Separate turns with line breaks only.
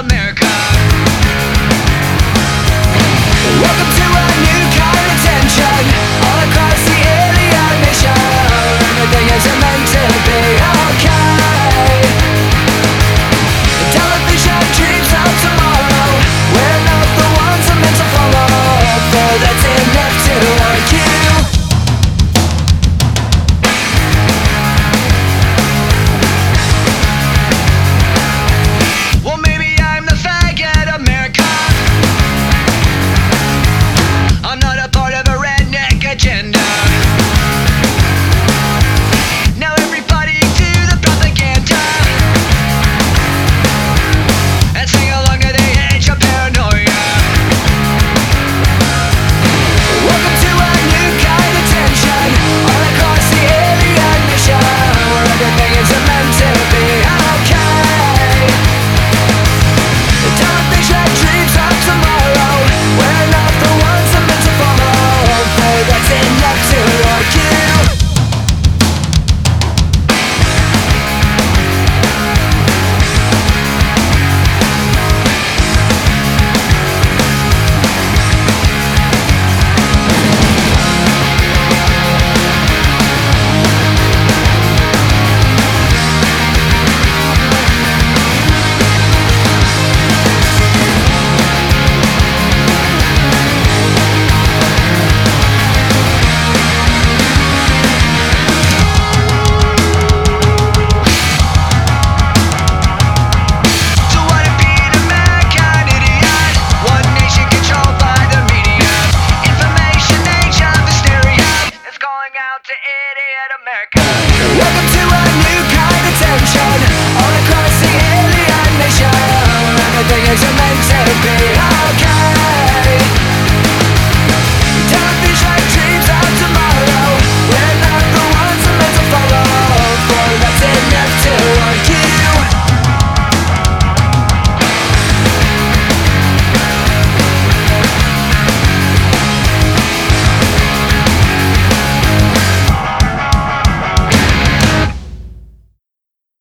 America. Welcome to our